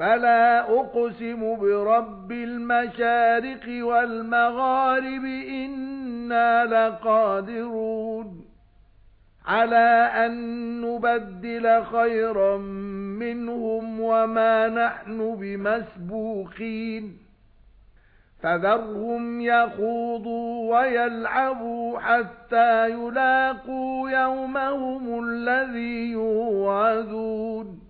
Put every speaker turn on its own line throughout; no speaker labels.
فَلَا أُقْسِمُ بِرَبِّ الْمَشَارِقِ وَالْمَغَارِبِ إِنَّا لَقَادِرُونَ عَلَى أَن نُبَدِّلَ خَيْرًا مِنْهُمْ وَمَا نَحْنُ بِمَسْبُوقِينَ فَذَرْهُمْ يَخُوضُوا وَيَلْعَبُوا حَتَّى يُلاقُوا يَوْمَهُمُ الَّذِي يُوعَدُونَ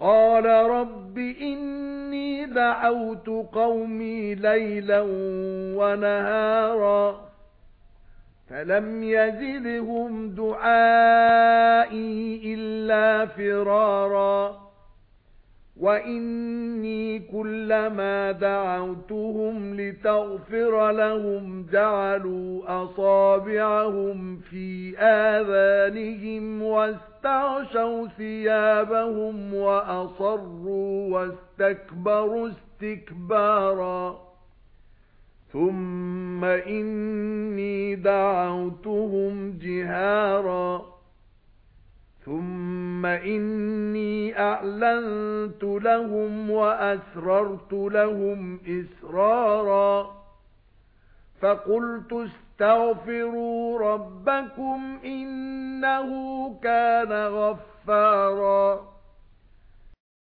قَالَ رَبِّ إِنِّي دَعَوْتُ قَوْمِي لَيْلًا وَنَهَارًا فَلَمْ يَزِدْهُمْ دُعَائِي إِلَّا فِرَارًا وَإِنِّي كُلَّمَا دَعَوْتُهُمْ لِتَغْفِرَ لَهُمْ جَعَلُوا أَصَابِعَهُمْ فِي آذَانِهِمْ وَاسْتَغْشَوْا ثِيَابَهُمْ وَأَصَرُّوا وَاسْتَكْبَرُوا اسْتِكْبَارًا ثُمَّ إِنِّي دَعَوْتُهُمْ جِهَارًا ثُمَّ إِنِّي أَعْلَنتُ لَهُمْ وَأَسْرَرْتُ لَهُمْ إِسْرَارًا فَقُلْتُ اسْتَغْفِرُوا رَبَّكُمْ إِنَّهُ كَانَ غَفَّارًا